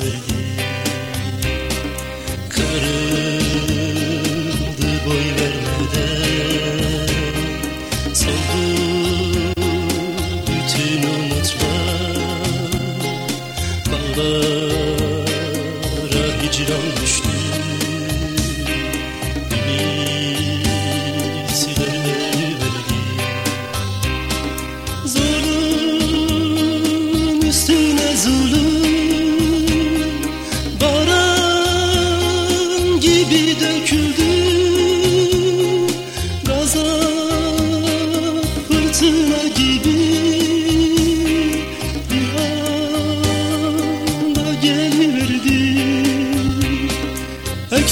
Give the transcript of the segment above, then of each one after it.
verdi Kırıldı vermeden. Soldu bütün umutlar. Bağlara hicran düştü.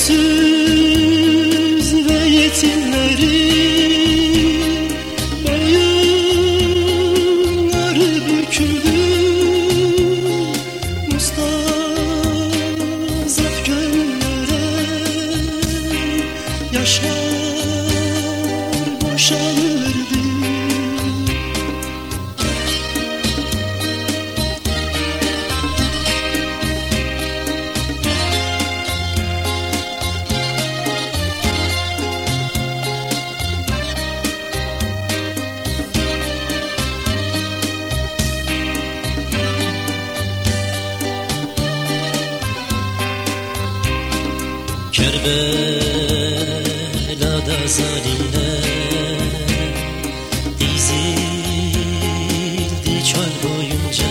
Öksüz ve yetimleri Boyunları büküldü. Mustazaf gönüllere Yaşlar Kerbela'da zalimler dizildi çöl boyunca.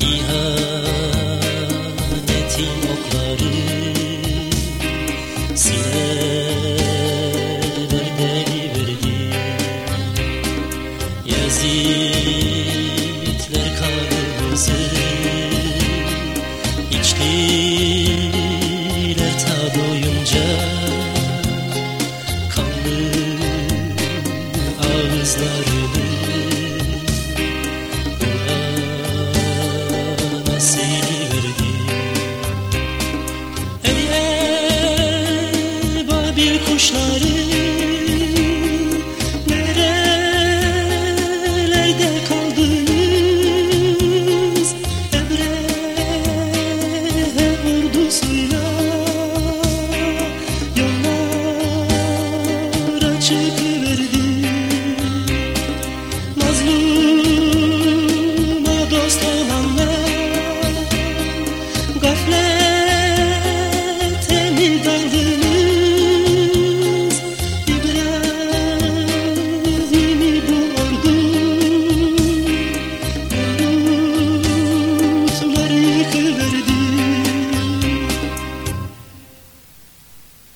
İhanetin okları sineler deliverdi Yazitler kanımızı Bakışları